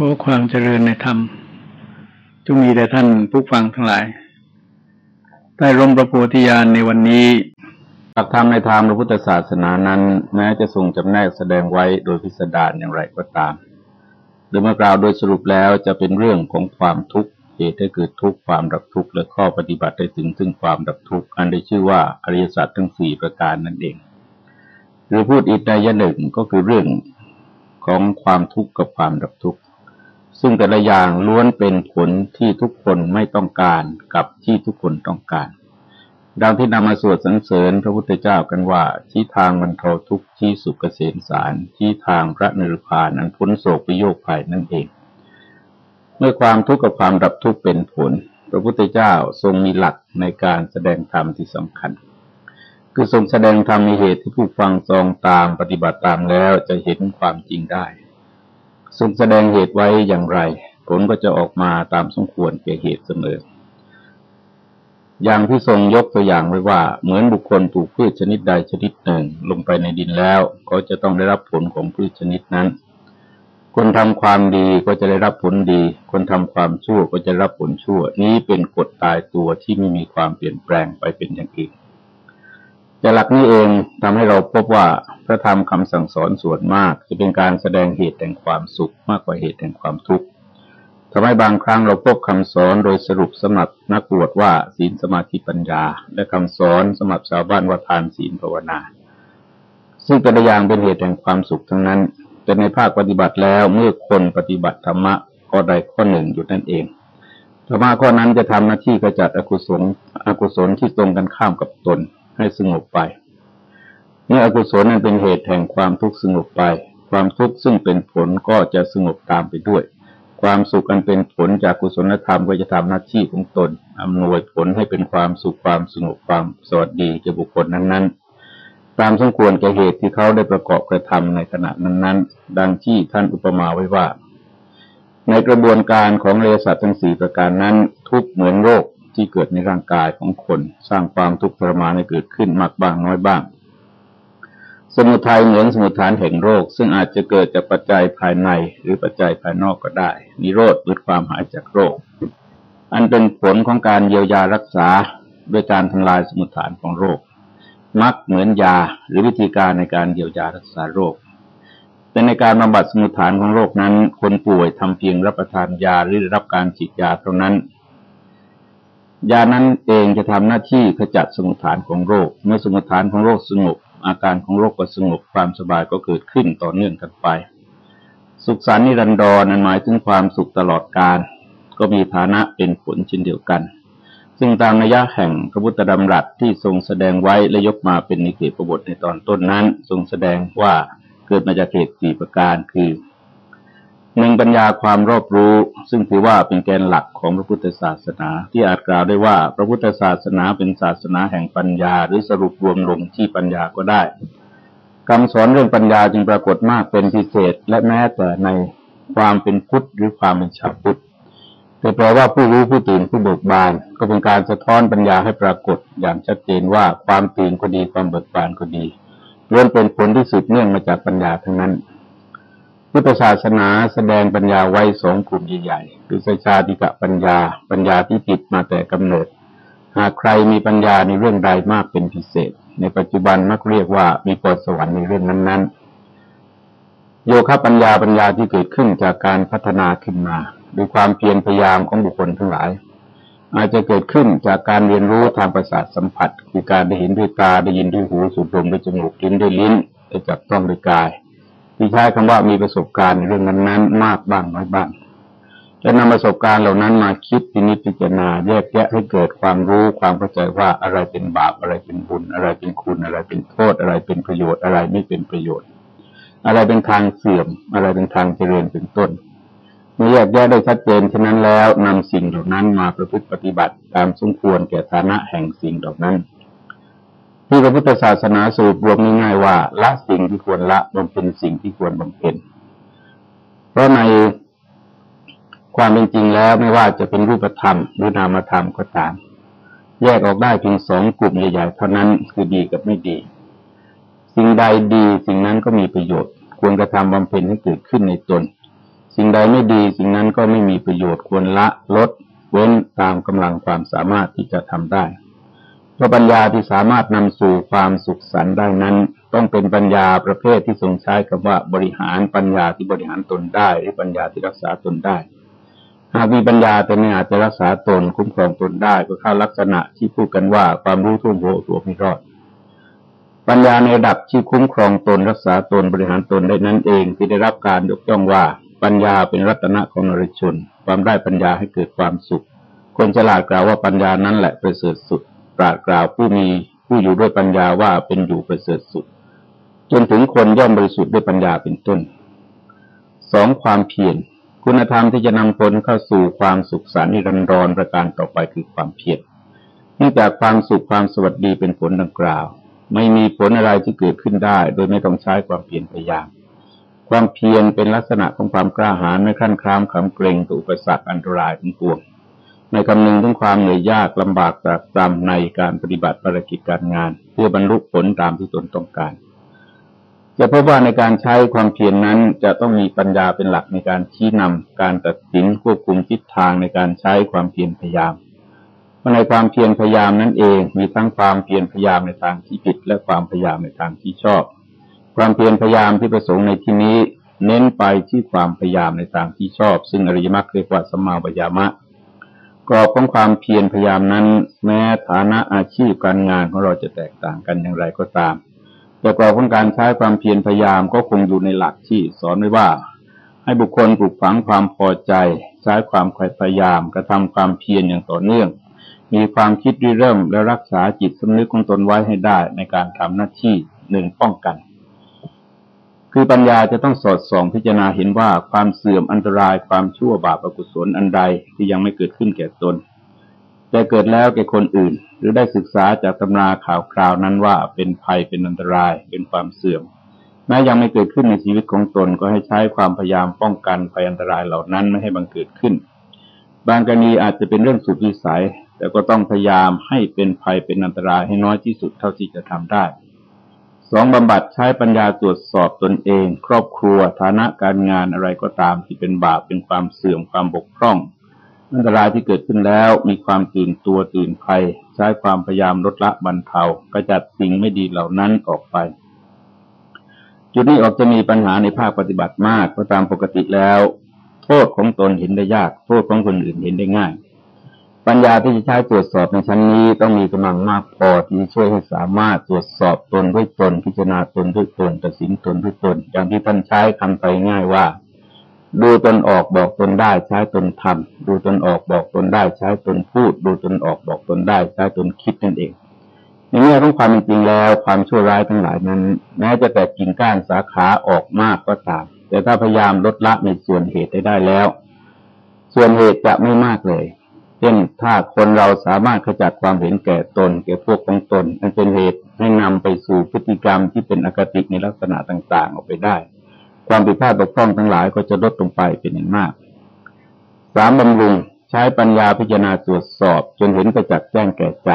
ขอความเจริญในธรรมจงมีแต่ท่านผู้ฟังทั้งหลาย ใต้ร่มพระโพธิญาณในวันนี้หลักธรรมในทางพระพุทธศาสนานั้น แม้จะทรงจำแนกแสดงไว้โดยพิสดารอย่างไรก็ตามโดยเมื่อกล่าวโดยสรุปแล้วจะเป็นเรื่องของความทุกข์เหตุให้เกิดทุกข์ความดับทุกข์และข้อปฏิบัติได้ถึงซึ่งความดับทุกข์อันได้ชื่อว่าอริยสัจทั้งสี่ประการนั่นเอง หรือพูดอีกในยะหนึ่งก็คือเรื่องของความทุกข์กับความดับทุกข์ ซึ่งแต่ละอย่างล้วนเป็นผลที่ทุกคนไม่ต้องการกับที่ทุกคนต้องการ ดังที่นำมาสวดสรรเสริญพระพุทธเจ้ากันว่าชี้ทางบรรเทาทุกข์ชี้สุขเกษมสารชี้ทางพระนิพพานอันพ้นโศกปิโยคภัยนั่นเอง เมื่อความทุกข์กับความดับทุกข์เป็นผล พระพุทธเจ้าทรงมีหลักในการแสดงธรรมที่สำคัญ คือทรงแสดงธรรมในเหตุที่ผู้ฟังจองตามปฏิบัติตามแล้วจะเห็นความจริงได้ ทรงแสดงเหตุไว้อย่างไร ผลก็จะออกมาตามสมควรแก่เหตุเสมอ อย่างที่ทรงยกตัวอย่างไว้ว่า เหมือนบุคคลปลูกพืชชนิดใดชนิดหนึ่ง ลงไปในดินแล้ว ก็จะต้องได้รับผลของพืชชนิดนั้น คนทำความดีก็จะได้รับผลดี คนทำความชั่วก็จะรับผลชั่ว นี้เป็นกฎตายตัวที่ไม่มีความเปลี่ยนแปลงไปเป็นอย่างอื่น จากหลักนี้เองทำให้เราพบว่าพระธรรมคำสั่งสอนส่วนมาก จะเป็นการแสดงเหตุแห่งความสุขมากกว่าเหตุแห่งความทุกข์ทำให้บางครั้งเราพบคำสอนโดยสรุปสมับนักบวชว่าศีลสมาธิปัญญา และคำสอนสมับชาวบ้านว่าทานศีลภาวนา ซึ่งแต่ละอย่างเป็นเหตุแห่งความสุขทั้งนั้น แต่ในภาคปฏิบัติแล้วเมื่อคนปฏิบัติธรรมะก็ใดข้อหนึ่งอยู่นั่นเองธรรมะข้อนั้นจะทำหน้าที่กระจัดอกุศลอกุศลที่ตรงกันข้ามกับตน ให้สงบไปเมื่ออกุศลนั้นเป็นเหตุแห่งความทุกข์สงบไป ความทุกข์ซึ่งเป็นผลก็จะสงบตามไปด้วย ความสุขอันเป็นผลจากกุศลธรรมก็จะทำหน้าที่ของตนอำนวยผลให้เป็นความสุขความสงบความสวัสดีแก่บุคคลนั้น ๆ ตามสมควรแก่เหตุที่เขาได้ประกอบกระทำในขณะนั้น ๆ ดังที่ท่านอุปมาไว้ว่า ในกระบวนการของเรสัตทั้งสี่ประการนั้น ทุกเหมือนโรค ที่เกิดในร่างกายของคน สร้างความทุกข์ทรมานให้เกิดขึ้นมากบ้างน้อยบ้าง สมุทัยเหมือนสมุทฐานแห่งโรค ซึ่งอาจจะเกิดจากปัจจัยภายในหรือปัจจัยภายนอกก็ได้นิโรธหรือความหายจากโรค อันเป็นผลของการเยียวยารักษาด้วยการทำลายสมุทฐานของโรค มักเหมือนยาหรือวิธีการในการเยียวยารักษาโรคแต่ในการบำบัดสมุทฐานของโรคนั้น คนป่วยทำเพียงรับประทานยาหรือรับการฉีดยาเท่านั้น ยานั้นเองจะทำหน้าที่ขจัดสมุทฐานของโรค เมื่อสมุทฐานของโรคสงบ อาการของโรคก็สงบความสบายก็เกิดขึ้นต่อเนื่องกันไป สุขสันนิรันดรนั้นหมายถึงความสุขตลอดกาลก็มีฐานะเป็นผลเช่นเดียวกัน ซึ่งตามนัยะแห่งพระพุทธดำรัสที่ทรงแสดงไว้และยกมาเป็นนิเกตประบทในตอนต้นนั้น ทรงแสดงว่าเกิดมาจากเหตุสี่ประการคือ หนึ่งปัญญาความรอบรู้ ซึ่งถือว่าเป็นแกนหลักของพระพุทธศาสนา ที่อาจกล่าวได้ว่าพระพุทธศาสนาเป็นศาสนาแห่งปัญญา หรือสรุปรวมลงที่ปัญญาก็ได้คำสอนเรื่องปัญญาจึงปรากฏมากเป็นพิเศษ และแม้แต่ในความเป็นพุทธหรือความเป็นชาวพุทธแต่แปลว่าผู้รู้ผู้ตื่นผู้เบิกบาน ก็เป็นการสะท้อนปัญญาให้ปรากฏอย่างชัดเจนว่าความตื่นก็ดีความเบิกบานก็ดีล้วนเป็นผลที่สืบเนื่องมาจากปัญญาทั้งนั้น พุทธศาสนาแสดงปัญญาไว้สองกลุ่มใหญ่ๆคือสชาติกะปัญญา ปัญญาที่ติดมาแต่กำเนิด หากใครมีปัญญาในเรื่องใดมากเป็นพิเศษ ในปัจจุบันมักเรียกว่ามีปอสวรรค์ในเรื่องนั้นๆ โยคะปัญญาปัญญาที่เกิดขึ้นจากการพัฒนาขึ้นมาด้วยความเพียรพยายามของบุคคลทั้งหลาย อาจจะเกิดขึ้นจากการเรียนรู้ทางประสาทสัมผัส คือการได้เห็นด้วยตาได้ยินด้วยหูสูดดมด้วยจมูกลิ้นด้วยลิ้นได้จับต้องด้วยกาย ที่ใช้คำว่ามีประสบการณ์เรื่องนั้นๆมากบ้างน้อยบ้างและนำประสบการณ์เหล่านั้นมาคิดพินิจพิจารณาแยกแยะให้เกิดความรู้ความเข้าใจว่าอะไรเป็นบาปอะไรเป็นบุญ อะไรเป็นคุณอะไรเป็นโทษอะไรเป็นประโยชน์อะไรไม่เป็นประโยชน์ อะไรเป็นทางเสื่อม อะไรเป็นทางเจริญเป็นต้นเมื่อแยกแยะได้ชัดเจนฉะนั้นแล้วนำสิ่งเหล่านั้นมาประพฤติปฏิบัติตามสมควรแก่ฐานะแห่งสิ่งเหล่านั้น ที่พระพุทธศาสนาสูตรรวมง่ายๆว่า ละสิ่งที่ควรละบำเพ็ญสิ่งที่ควรบำเพ็ญเพราะในความเป็นจริงแล้วไม่ว่าจะเป็นรูปธรรมหรือนามธรรมก็ตาม แยกออกได้เพียงสองกลุ่มใหญ่ๆเท่านั้นคือดีกับไม่ดี สิ่งใดดีสิ่งนั้นก็มีประโยชน์ ควรกระทำบำเพ็ญให้เกิดขึ้นในตน สิ่งใดไม่ดีสิ่งนั้นก็ไม่มีประโยชน์ควรละลดเว้นตามกำลังความสามารถที่จะทำได้ พราะปัญญาที่สามารถนำสู่ความสุขสันต์ได้นั้น ต้องเป็นปัญญาประเภทที่ทรงใช้คำว่าบริหารปัญญาที่บริหารตนได้ หรือปัญญาที่รักษาตนได้ หากมีปัญญาแต่ไม่อาจจะรักษาตนคุ้มครองตนได้ก็เข้าลักษณะที่พูดกันว่าความรู้ทุ่มหัวตัวไม่รอด ปัญญาในระดับที่คุ้มครองตนรักษาตนบริหารตนได้นั้นเองที่ได้รับการยกย่องว่าปัญญาเป็นรัตนะของนริชน ความได้ปัญญาให้เกิดความสุข คนฉลาดกล่าวว่าปัญญานั้นแหละประเสริฐสุด ปรากล่าวผู้มีผู้อยู่ด้วยปัญญาว่าเป็นอยู่ประเสริฐสุด จนถึงคนย่อมบริสุทธิ์ด้วยปัญญาเป็นต้นสองความเพียรคุณธรรมที่จะนำคนเข้าสู่ความสุขสันต์นิรันดรประการต่อไปคือความเพียรเนื่องจากความสุขความสวัสดีเป็นผลดังกล่าว ไม่มีผลอะไรที่เกิดขึ้นได้ โดยไม่ต้องใช้ความเพียรพยายาม ความเพียรเป็นลักษณะของความกล้าหาญไม่ขั้นครามขำเกรงต่ออุปสรรคอันตรายทั้งปวง ในคำนึงถึงความเหนื่อยยากลำบากตากตรำในการปฏิบัติภารกิจการงาน เพื่อบรรลุผลตามที่ตนต้องการจะพบว่าในการใช้ความเพียรนนั้นจะต้องมีปัญญาเป็นหลักในการชี้นำการตัดสินควบคุมทิศทางในการใช้ความเพียรพยายามเพราะในความเพียรพยายามนั้นเองมีทั้งความเพียรพยายามในทางที่ผิด และความพยายามในทางที่ชอบ ความเพียรพยายามที่ประสงค์ในที่นี้ เน้นไปที่ความพยายามในทางที่ชอบ ซึ่งอริยมรรคเรียกว่าสมาวิยามะ กรอบของความเพียรพยายามนั้น แม้ฐานะอาชีพการงานของเราจะแตกต่างกันอย่างไรก็ตาม แต่กรอบของการใช้ความเพียรพยายามก็คงอยู่ในหลักที่สอนไว้ว่า ให้บุคคลปลูกฝังความพอใจ ใช้ความพยายามกระทำความเพียรอย่างต่อเนื่อง มีความคิดริเริ่มและรักษาจิตสำนึกของตนไว้ให้ได้ในการทำหน้าที่หนึ่งป้องกัน คือปัญญาจะต้องสอดส่องพิจารณาเห็นว่าความเสื่อมอันตรายความชั่วบาปอกุศลอันใดที่ยังไม่เกิดขึ้นแก่ตน แต่เกิดแล้วแก่คนอื่น หรือได้ศึกษาจากตำราข่าวคราวนั้นว่าเป็นภัยเป็นอันตรายเป็นความเสื่อมแม้ยังไม่เกิดขึ้นในชีวิตของตนก็ให้ใช้ความพยายามป้องกันภัยอันตรายเหล่านั้นไม่ให้บังเกิดขึ้น บางกรณีอาจจะเป็นเรื่องสุดวิสัย แต่ก็ต้องพยายามให้เป็นภัยเป็นอันตรายให้น้อยที่สุดเท่าที่จะทำได้ สองบำบัดใช้ปัญญาตรวจสอบตนเอง ครอบครัวฐานะการงานอะไรก็ตามที่เป็นบาปเป็นความเสื่อมความบกพร่องอันตรายที่เกิดขึ้นแล้วมีความตื่นตัวตื่นภัย ใช้ความพยายามลดละบรรเทากระจัดสิ่งไม่ดีเหล่านั้นออกไป จุดนี้ออกจะมีปัญหาในภาคปฏิบัติมากเพราะตามปกติแล้ว โทษของตนเห็นได้ยาก โทษของคนอื่นเห็นได้ง่าย ปัญญาที่จะใช้ตรวจสอบในชั้นนี้ต้องมีกำลังมากพอที่ช่วยให้สามารถตรวจสอบตนด้วยตน พิจารณาตนด้วยตนตัดสินตนด้วยตน อย่างที่ท่านใช้คำไปง่ายว่า ดูตนออกบอกตนได้ใช้ตนทำดูตนออกบอกตนได้ใช้ตนพูด ดูตนออกบอกตนได้ใช้ตนคิดนั่นเองในแง่ของความจริงแล้ว ความชั่วร้ายทั้งหลายนั้น แม้จะแตกกิ่งก้านสาขาออกมากก็ตามแต่ถ้าพยายามลดละในส่วนเหตุได้ได้แล้ว ส่วนเหตุจะไม่มากเลย เช่นถ้าคนเราสามารถขจัดความเห็นแก่ตนแก่พวกของตนอันเป็นเหตุให้นำไปสู่พฤติกรรมที่เป็นอคติในลักษณะต่าง ๆ ออกไปได้ ความผิดพลาดบกพร่องทั้งหลายก็จะลดลงไปเป็นอย่างมากสามบำรุงใช้ปัญญาพิจารณาตรวจสอบ จนเห็นประจักษ์แจ้งแก่ใจ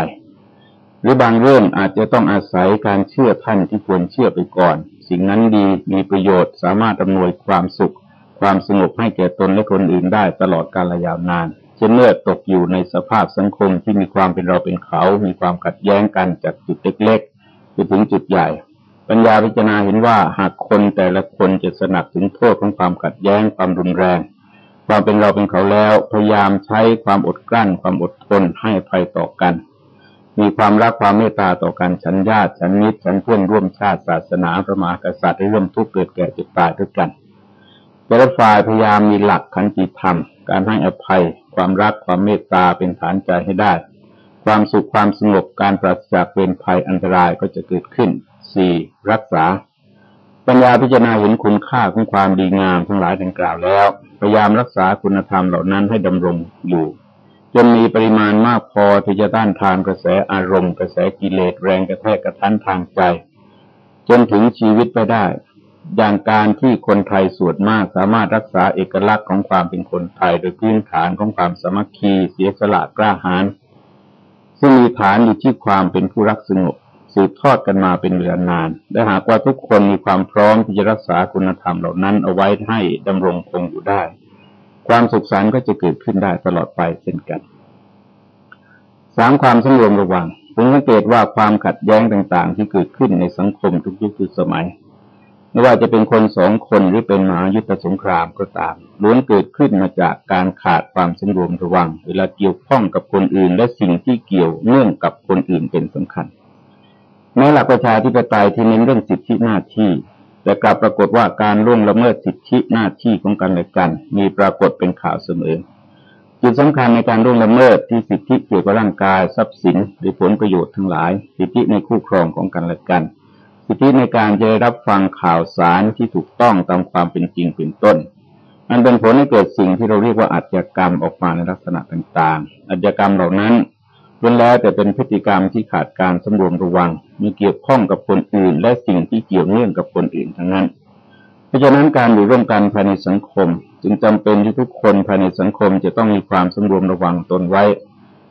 หรือบางเรื่องอาจจะต้องอาศัยการเชื่อท่านที่ควรเชื่อไปก่อน สิ่งนั้นดีมีประโยชน์สามารถอำนวยความสุข ความสงบให้แก่ตนและคนอื่นได้ตลอดกาลยาวนาน จะเมื่อตกอยู่ในสภาพสังคมที่มีความเป็นเราเป็นเขา มีความขัดแย้งกันจากจุดเล็กๆไปถึงจุดใหญ่ ปัญญาพิจารณาเห็นว่าหากคนแต่ละคนจะสนับถึงโทษของความขัดแย้งความรุนแรง ความเป็นเราเป็นเขาแล้ว พยายามใช้ความอดกลั้น ความอดทนให้ภัยต่อกัน มีความรักความเมตตาต่อกันฉันญาติฉันมิตรฉันเพื่อนร่วมชาติศาสนาพระมหากษัตริย์ร่วมทุกข์เกิดแก่เจ็บตายด้วยกัน แต่ละฝ่ายพยายามมีหลักขันติธรรม การให้อภัย ความรักความเมตตาเป็นฐานใจให้ได้ ความสุขความสงบการปราศจากเวรภัยอันตรายก็จะเกิดขึ้นสี่รักษา ปัญญาพิจารณาเห็นคุณค่าของความดีงามทั้งหลายดังกล่าวแล้ว พยายามรักษาคุณธรรมเหล่านั้นให้ดำรงอยู่จนมีปริมาณมากพอที่จะต้านทานกระแสอารมณ์ กระแสกิเลสแรงกระแทกกระทันทางใจ จนถึงชีวิตไปได้ อย่างการที่คนไทยส่วดมากสามารถรักษาเอกลักษณ์ของความเป็นคนไทย โดยพื้นฐานของความสมัคคีเสียสละกล้าหาญซึ่งมีฐานอยู่ที่ความเป็นผู้รักสงบสืบทอดกันมาเป็นเวลานาน และหากว่าทุกคนมีความพร้อมที่จะรักษาคุณธรรมเหล่านั้นเอาไว้ให้ดำรงคงอยู่ได้ ความสุขสันต์ก็จะเกิดขึ้นได้ตลอดไปเช่นกันสามความสงรวมระวังผมสังเกตว่าความขัดแย้งต่าง ๆ ที่เกิดขึ้นในสังคมทุกยุคทุกสมัย ไม่ว่าจะเป็นคนสองคนหรือเป็นมหายุทธสงครามก็ตามล้วนเกิดขึ้นมาจากการขาดความสงรวมระวัง เวลาเกี่ยวข้องกับคนอื่น และสิ่งที่เกี่ยวเนื่องกับคนอื่นเป็นสำคัญแม้หลักประชาธิปไตยที่เน้นเรื่องสิทธิหน้าที่ แต่กลับปรากฏว่าการล่วงละเมิดสิทธิหน้าที่ของกันและกัน มีปรากฏเป็นข่าวเสมอจุดสำคัญในการล่วงละเมิดที่สิทธิเกี่ยวกับร่างกายทรัพย์สินหรือผลประโยชน์ทั้งหลาย สิทธิในคู่ครองของกันและกัน สิทธิในการจะรับฟังข่าวสารที่ถูกต้องตามความเป็นจริงเป็นต้น มันเป็นผลให้เกิดสิ่งที่เราเรียกว่าอาชญากรรมออกมาในลักษณะต่างๆ อาชญากรรมเหล่านั้นล้วนแล้วแต่เป็นพฤติกรรมที่ขาดการสำรวมระวัง มีเกี่ยวข้องกับคนอื่น และสิ่งที่เกี่ยวเนื่องกับคนอื่นทั้งนั้น เพราะฉะนั้นการอยู่ร่วมกันภายในสังคม จึงจำเป็นที่ทุกคนภายในสังคมจะต้องมีความสำรวมระวังตนไว้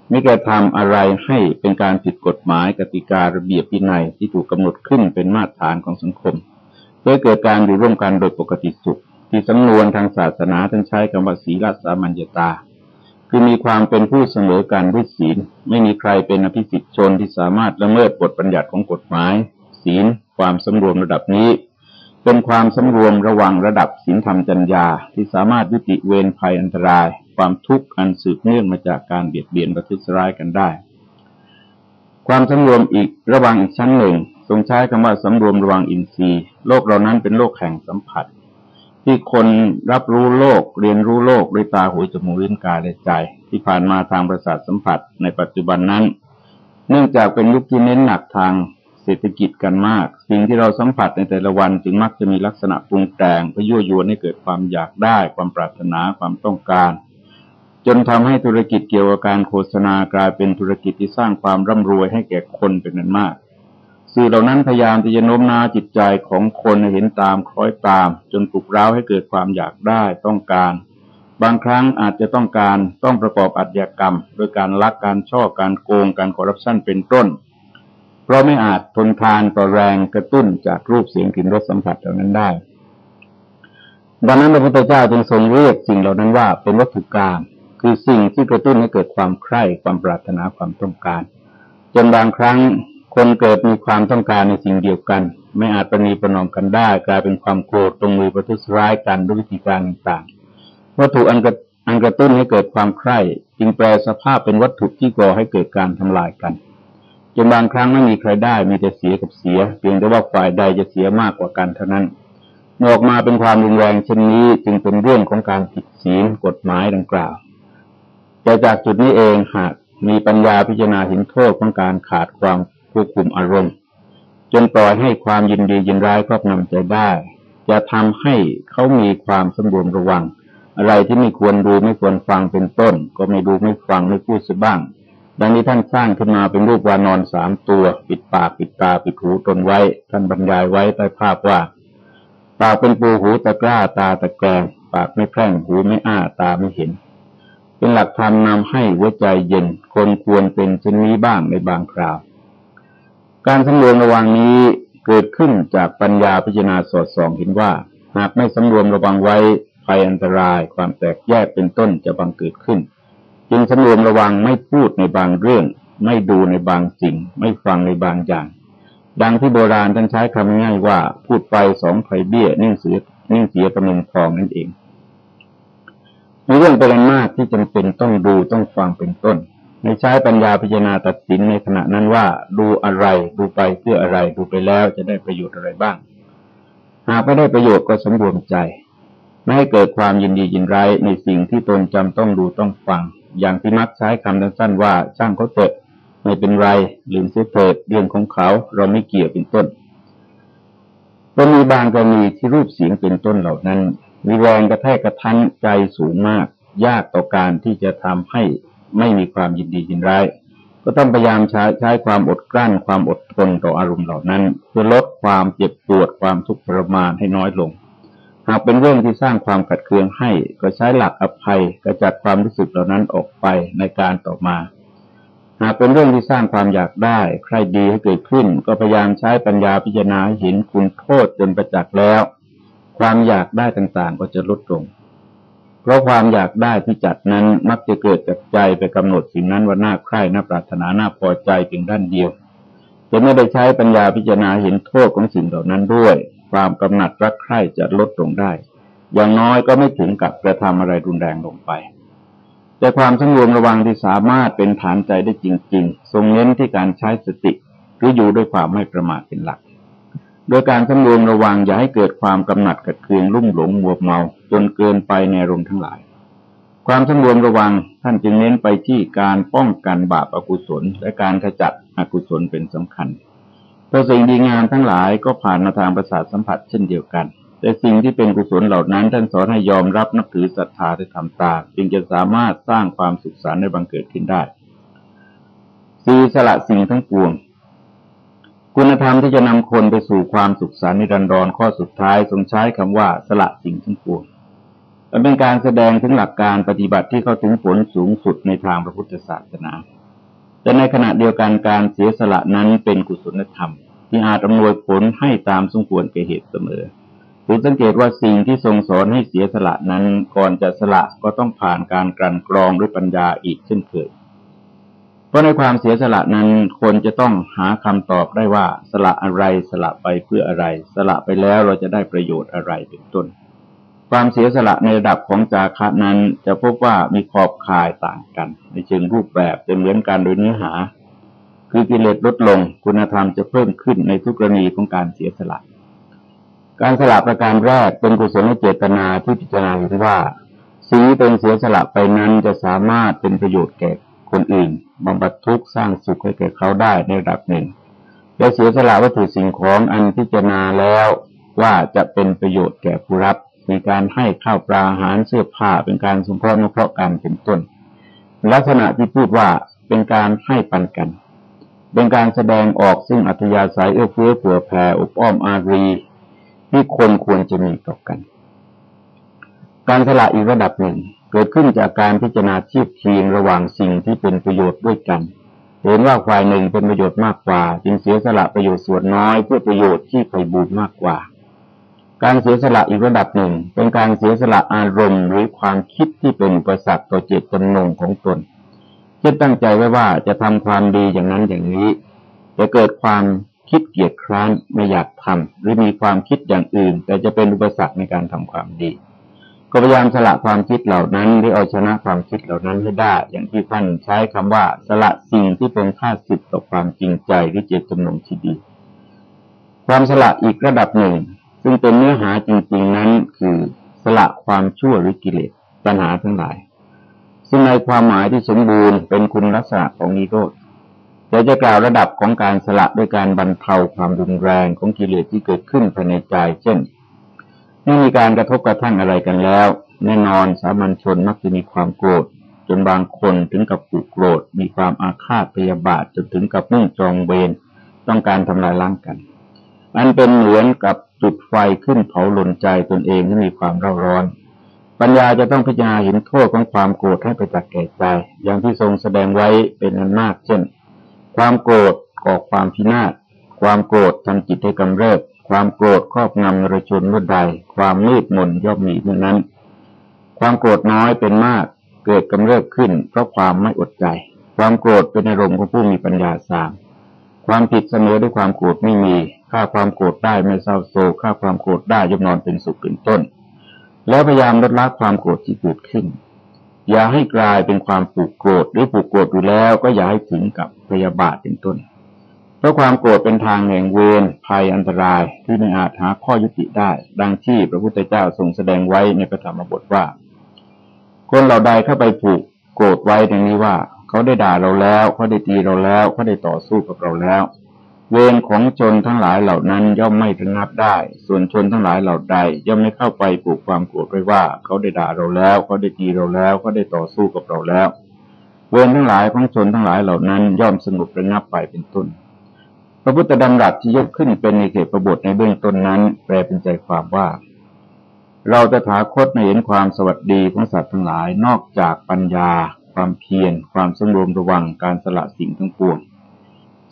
ไม่กระทำอะไรให้เป็นการผิดกฎหมายกติการะเบียบวินัยที่ถูกกำหนดขึ้นเป็นมาตรฐานของสังคมเพื่อเกิดการอยู่ร่วมกันโดยปกติสุข ที่สำนวนทางศาสนาท่านใช้คำว่าศีลสามัญญตา คือมีความเป็นผู้เสมอกันด้วยศีล ไม่มีใครเป็นอภิสิทธิชนที่สามารถละเมิดบทบัญญัติของกฎหมาย ศีล ความสำรวมระดับนี้ เป็นความสำรวมระวังระดับศีลธรรมจัญญาที่สามารถยุติเวรภัยอันตราย ความทุกข์อันสืบเนื่องมาจากการเบียดเบียนประทุษร้ายกันได้ ความสำรวมอีกระวังอีกชั้นหนึ่ง ทรงใช้คำว่าสำรวมระวังอินทรีย์ โลกเรานั้นเป็นโลกแห่งสัมผัส ที่คนรับรู้โลกเรียนรู้โลกด้วยตาหูจมูกลิ้นกายและใจ ที่ผ่านมาทางประสาทสัมผัส ในปัจจุบันนั้น เนื่องจากเป็นยุคที่เน้นหนักทางเศรษฐกิจกันมาก สิ่งที่เราสัมผัสในแต่ละวันจึงมักจะมีลักษณะปรุงแต่งเพื่อยั่วยวนให้เกิดความอยากได้ ความปรารถนาความต้องการ จนทำให้ธุรกิจเกี่ยวกับการโฆษณากลายเป็นธุรกิจที่สร้างความร่ำรวยให้แก่คนเป็นนั้นมาก สื่อเหล่านั้นพยายามที่จะโน้มน้าวจิตใจของคนเห็นตามคล้อยตาม จนปลุกเร้าให้เกิดความอยากได้ต้องการ บางครั้งอาจจะต้องการต้องประกอบอัจฉริกรรม โดยการลักการช่อการโกงการคอร์รัปชันเป็นต้น เพราะไม่อาจทนทานต่อแรงกระตุ้นจากรูปเสียงกลิ่นรสสัมผัสเหล่านั้นได้ดังนั้นพระพุทธเจ้าจึงทรงเรียกสิ่งเหล่านั้นว่าเป็นวัตถุกรรม คือสิ่งที่กระตุ้นให้เกิดความใคร่ความปรารถนาความต้องการ จนบางครั้งคนเกิดมีความต้องการในสิ่งเดียวกัน ไม่อาจประนีประนอมกันได้ กลายเป็นความโกรธตรงมือประทุษร้ายกันด้วยวิธีการต่างๆวัตถุอันกระอันกระตุ้นให้เกิดความใคร่จึงแปลสภาพเป็นวัตถุที่ก่อให้เกิดการทำลายกันจนบางครั้งไม่มีใครได้มีแต่เสียกับเสีย เพียงแต่ว่าฝ่ายใดจะเสียมากกว่ากันเท่านั้นออกมาเป็นความรุนแรงเช่นนี้จึงเป็นเรื่องของการผิดศีลกฎหมายดังกล่าว แต่จากจุดนี้เองหากมีปัญญาพิจารณาเห็นโทษของการขาดความควบคุมอารมณ์ จนปล่อยให้ความยินดียินร้ายครอบงำใจได้ จะทำให้เขามีความสมบูรณ์ระวัง อะไรที่ไม่ควรดูไม่ควรฟังเป็นต้น ก็ไม่ดูไม่ฟังไม่พูดซะบ้าง ดังนี้ท่านสร้างขึ้นมาเป็นรูปวานอนสามตัว ปิดปากปิดตาปิดหูตนไว้ ท่านบรรยายไว้ใต้ภาพว่า ปากเป็นปูหูตะกร้าตาตะแกรงปากไม่แพร่งหูไม่อ้าตาไม่เห็น เป็นหลักธรรมนำให้หัวใจเย็น คนควรเป็นเช่นนี้บ้างในบางคราว การสำรวมระวังนี้เกิดขึ้นจากปัญญาพิจารณาสอดส่องเห็นว่า หากไม่สำรวมระวังไว้ภัยอันตรายความแตกแยกเป็นต้นจะบังเกิดขึ้น จึงสำรวมระวังไม่พูดในบางเรื่อง ไม่ดูในบางสิ่ง ไม่ฟังในบางอย่าง ดังที่โบราณท่านใช้คำง่ายว่า พูดไปสองไผ่เบี้ย นิ่งเสียนิ่งเสียประเมินทองนั่นเอง มีเรื่องเป็นมากที่จำเป็นต้องดูต้องฟังเป็นต้น ในใช้ปัญญาพิจารณาตัดสินในขณะนั้นว่า ดูอะไรดูไปเพื่ออะไรดูไปแล้วจะได้ประโยชน์อะไรบ้าง หากไม่ได้ประโยชน์ก็สมบูรณ์ใจ ไม่ให้เกิดความยินดียินร้ายในสิ่งที่ตนจำต้องดูต้องฟัง อย่างที่มักใช้คำสั้นๆว่าช่างเขาเถิดไม่เป็นไรลืมเสียเถิดเรื่องของเขาเราไม่เกี่ยวเป็นต้นก็มีบางกรณีที่รูปเสียงเป็นต้นเหล่านั้น มีแรงกระแทกกระทันใจสูงมาก ยากต่อการที่จะทำให้ไม่มีความยินดียินร้าย ก็ต้องพยายามใช้ใช้ความอดกลั้น ความอดทนต่ออารมณ์เหล่านั้น เพื่อลดความเจ็บปวดความทุกข์ทรมานให้น้อยลง หากเป็นเรื่องที่สร้างความขัดเคืองให้ ก็ใช้หลักอภัยกระจัดความรู้สึกเหล่านั้นออกไปในการต่อมาหหากเป็นเรื่องที่สร้างความอยากได้ ใครดีให้เกิดขึ้น ก็พยายามใช้ปัญญาพิจารณาเห็นคุณโทษจนประจักษ์แล้ว ความอยากได้ต่างๆ ก็จะลดลง เพราะความอยากได้ที่จัดนั้นมักจะเกิดจากใจไปกำหนดสิ่งนั้นว่าน่าใคร่น่าปรารถนาน่าพอใจเพียงด้านเดียวจะไม่ได้ใช้ปัญญาพิจารณาเห็นโทษของสิ่งเหล่านั้นด้วย ความกำหนัดรักใคร่จะลดลงได้ อย่างน้อยก็ไม่ถึงกับกระทำอะไรรุนแรงลงไป แต่ความสงบระวังที่สามารถเป็นฐานใจได้จริง ๆ ทรงเน้นที่การใช้สติหรืออยู่ด้วยความไม่ประมาทเป็นหลัก โดยการสำรวมระวังอย่าให้เกิดความกำหนัดกัดเคืองลุ่มหลงมัวเมา จนเกินไปในอารมณ์ทั้งหลาย ความสำรวมระวังท่านจึงเน้นไปที่การป้องกันบาปอกุศล และการขจัดอกุศลเป็นสำคัญเพราะสิ่งดีงามทั้งหลายก็ผ่านมาทางประสาทสัมผัสเช่นเดียวกัน แต่สิ่งที่เป็นกุศลเหล่านั้นท่านสอนให้ยอมรับนับถือศรัทธาและทำตาจึงจะสามารถสร้างความสุขสันต์ในบังเกิดขึ้นได้สีสละสิ่งทั้งปวง คุณธรรมที่จะนำคนไปสู่ความสุขสันต์ในรันดรข้อสุดท้ายทรงใช้คำว่าสละสิ่งทั้งปวงมันเป็นการแสดงถึงหลักการปฏิบัติที่เข้าถึงผลสูงสุดในทางพระพุทธศาสนา แต่ในขณะเดียวกันการเสียสละนั้นเป็นกุศลธรรม ที่อาจอำนวยผลให้ตามสมควรแก่เหตุเสมอคือสังเกตว่าสิ่งที่ทรงสอนให้เสียสละนั้นก่อนจะสละก็ต้องผ่านการกลั่นกรองด้วยปัญญาอีกเช่นเคย เพราะในความเสียสละนั้นคนจะต้องหาคำตอบได้ว่าสละอะไรสละไปเพื่ออะไร สละไปแล้วเราจะได้ประโยชน์อะไรเป็นต้น ความเสียสละในระดับของจาคะนั้นจะพบว่ามีขอบข่ายต่างกัน ในเชิงรูปแบบจะเหมือนกันโดยเนื้อหา คือกิเลสลดลงคุณธรรมจะเพิ่มขึ้นในทุกกรณีของการเสียสละ การสละประการแรกเป็นกุศลเจตนาที่พิจารณาเห็นว่าสิ่งที่เป็นเสียสละไปนั้นจะสามารถเป็นประโยชน์แก่ คนอื่นบำบัดทุกข์สร้างสุขให้แก่เขาได้ในระดับหนึ่ง และเสียสละวัตถุสิ่งของอันพิจารณาแล้วว่าจะเป็นประโยชน์แก่ผู้รับมีการให้ข้าวปลาอาหารเสื้อผ้าเป็นการสงเคราะห์นุเคราะห์กันเป็นต้น ลักษณะที่พูดว่าเป็นการให้ปันกัน เป็นการแสดงออกซึ่งอัธยาศัยเอื้อเฟื้อเผื่อแผ่อบอ้อมอารีที่คนควรจะมีต่อกัน การสละอีกระดับหนึ่ง เกิดขึ้นจากการพิจารณาเทียบเคียงระหว่างสิ่งที่เป็นประโยชน์ด้วยกัน เห็นว่าฝ่ายหนึ่งเป็นประโยชน์มากกว่า จึงเสียสละประโยชน์ส่วนน้อยเพื่อประโยชน์ที่ไพบูรมากกว่า การเสียสละอีกระดับหนึ่ง เป็นการเสียสละอารมณ์ หรือความคิดที่เป็นอุปสรรคต่อเจตจำนงของตนเช่นตั้งใจไว้ว่าจะทำความดีอย่างนั้นอย่างนี้ จะเกิดความคิดเกียดคร้านไม่อยากทำหรือมีความคิดอย่างอื่น แต่จะเป็นอุปสรรคในการทำความดี ก็พยายามสละความคิดเหล่านั้นหรือเอาชนะความคิดเหล่านั้นให้ได้ อย่างที่ท่านใช้คำว่า สละสิ่งที่เป็นค่าสิทธิ์ต่อความจริงใจหรือเจตจำนงที่ดี ความสละอีกระดับหนึ่ง ซึ่งเป็นเนื้อหาจริง ๆนั้นคือสละความชั่วหรือกิเลสปัญหาทั้งหลาย ซึ่งในความหมายที่สมบูรณ์เป็นคุณลักษณะของนิโรธแต่จะกล่าวระดับของการสละด้วยการบรรเทาความรุนแรงของกิเลสที่เกิดขึ้นภายในใจ เช่น เมื่มีการกระทบกระทั่งอะไรกันแล้ว แน่นอนสามัญชนมักจะมีความโกรธจนบางคนถึงกับผูกโกรธ มีความอาฆาตพยาบาทจนถึงกับมุ่งจองเวรต้องการทำลายล้างกัน อันเป็นเหมือนกับจุดไฟขึ้นเผาหล่นใจตนเองที่มีความเร่าร้อน ปัญญาจะต้องพิจารณาเห็นโทษของความโกรธให้ไปจักแก่ใจ อย่างที่ทรงแสดงไว้เป็นอันมากเช่น ความโกรธก่อความพินาศความโกรธทำจิตให้กำเริบ ความโกรธครอบงำระชนเมื่อใด ความมืดมนย่อมมีเมื่อนั้น ความโกรธน้อยเป็นมากเกิดกำเริบขึ้นเพราะความไม่อดใจ ความโกรธเป็นอารมณ์ของผู้มีปัญญาสามความผิดเสมอด้วยความโกรธไม่มีค่าความโกรธได้ไม่เศร้าโศกค่าความโกรธได้ย่อมนอนเป็นสุขเป็นต้น แล้วพยายามลดละความโกรธที่เกิดขึ้น อย่าให้กลายเป็นความผูกโกรธหรือผูกโกรธอยู่แล้วก็อย่าให้ถึงกับพยาบาทเป็นต้น เพราะความโกรธเป็นทางแห่งเวรภัยอันตรายที่ไม่อาจหาข้อยุติได้ ดังที่พระพุทธเจ้าทรงแสดงไว้ในพระธรรมบทว่า คนเราใดเข้าไปผูกโกรธไว้ดังนี้ว่า เขาได้ด่าเราแล้วเขาได้ตีเราแล้วเขาได้ต่อสู้กับเราแล้ว เวรของชนทั้งหลายเหล่านั้นย่อมไม่ระงับได้ ส่วนชนทั้งหลายเหล่าใดย่อมไม่เข้าไปปลูกความโกรธไว้ว่า เขาได้ด่าเราแล้วเขาได้ตีเราแล้วเขาได้ต่อสู้กับเราแล้ว เวรทั้งหลายของชนทั้งหลายเหล่านั้นย่อมสงบระงับไปเป็นต้น พระพุทธดำรัสที่ยกขึ้นเป็นในเขตประบทในเบื้องต้นนั้น แปลเป็นใจความว่า เราจะถาคตในเห็นความสวัสดีของสัตว์ทั้งหลายนอกจากปัญญา ความเพียร ความสำรวมระวังการสละสิ่งทั้งปวง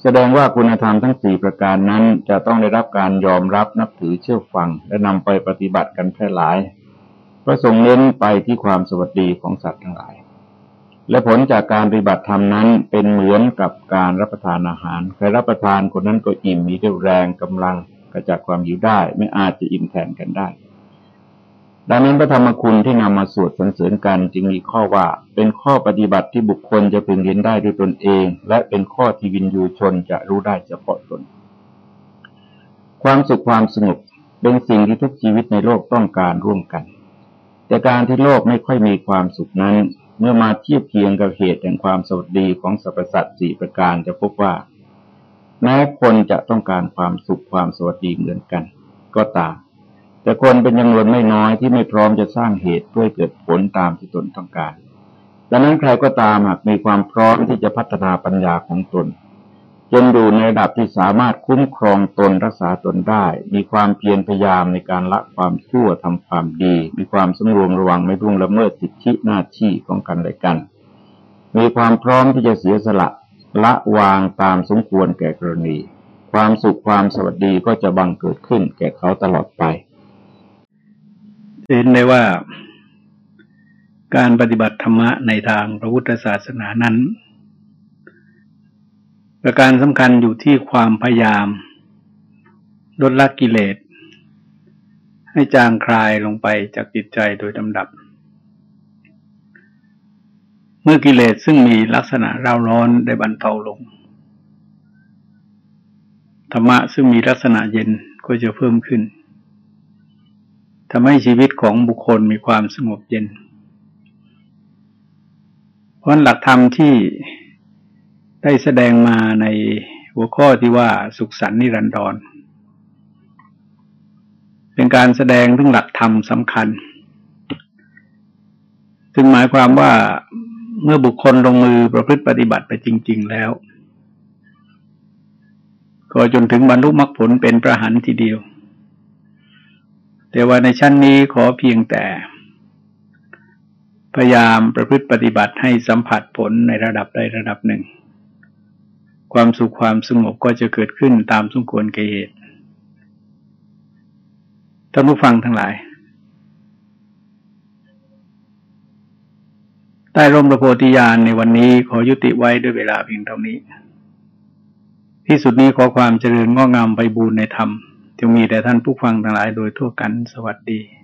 แสดงว่าคุณธรรมทั้งสี่ประการนั้นจะต้องได้รับการยอมรับนับถือเชื่อฟัง และนำไปปฏิบัติกันแพร่หลายพราะทรงเน้นไปที่ความสวัสดีของสัตว์ทั้งหลาย และผลจากการปฏิบัติธรรมนั้นเป็นเหมือนกับการรับประทานอาหาร ใครรับประทานคนนั้นก็อิ่มมีเรี่ยวแรงกำลังกระจัดความหิวได้ ไม่อาจจะอิ่มแทนกันได้ ดังนั้นพระธรรมคุณที่นำมาสวดสรรเสริญกันจึงมีข้อว่าเป็นข้อปฏิบัติที่บุคคลจะพึงเรียนได้ด้วยตนเอง และเป็นข้อที่วินยูชนจะรู้ได้เฉพาะตน ความสุขความสงบเป็นสิ่งที่ทุกชีวิตในโลกต้องการร่วมกัน แต่การที่โลกไม่ค่อยมีความสุขนั้น เมื่อมาเทียบเคียงกับเหตุแห่งความสวัสดีของสรรพสัตว์สี่ประการจะพบว่า แม้คนจะต้องการความสุขความสวัสดีเหมือนกัน ก็ตาม แต่คนเป็นจำนวนไม่น้อยที่ไม่พร้อมจะสร้างเหตุเพื่อเกิดผลตามที่ตนต้องการดังนั้นใครก็ตามหากมีความพร้อมที่จะพัฒนาปัญญาของตน จนดูในระดับที่สามารถคุ้มครองตนรักษาตนได้ มีความเพียรพยายามในการละความชั่วทำความดี มีความสำรวมระวังไม่ร่วงละเมิดสิทธิหน้าที่ของกันและกัน มีความพร้อมที่จะเสียสละละวางตามสมควรแก่กรณี ความสุขความสวัสดีก็จะบังเกิดขึ้นแก่เขาตลอดไปเห็นได้ว่าการปฏิบัติธรรมะในทางพระพุทธศาสนานั้น ประการสำคัญอยู่ที่ความพยายาม ลดละกิเลส ให้จางคลายลงไปจากจิตใจโดยลำดับ เมื่อกิเลสซึ่งมีลักษณะร่าร้อนได้บรรเทาลง ธรรมะซึ่งมีลักษณะเย็นก็จะเพิ่มขึ้นทำให้ชีวิตของบุคคลมีความสงบเย็น เพราะหลักธรรมที่ ได้แสดงมาในหัวข้อที่ว่าสุขสันนิรันดร เป็นการแสดงถึงหลักธรรมสำคัญ ซึ่งหมายความว่าเมื่อบุคคลลงมือประพฤติปฏิบัติไปจริง ๆ แล้ว ก็จนถึงบรรลุมรรคผลเป็นประหันทีเดียว แต่ว่าในชั้นนี้ขอเพียงแต่ พยายามประพฤติปฏิบัติให้สัมผัสผลในระดับใดระดับหนึ่ง ความสุขความสงบก็จะเกิดขึ้นตามสมควรเกเหตุท่านผู้ฟังทั้งหลาย ใต้ร่มพระโพธิญาณในวันนี้ขอยุติไว้ด้วยเวลาเพียงเท่านี้ ที่สุดนี้ขอความเจริญง้องามไปบูรณนธรรมจงมีแต่ท่านผู้ฟังทั้งหลายโดยทั่วกันสวัสดี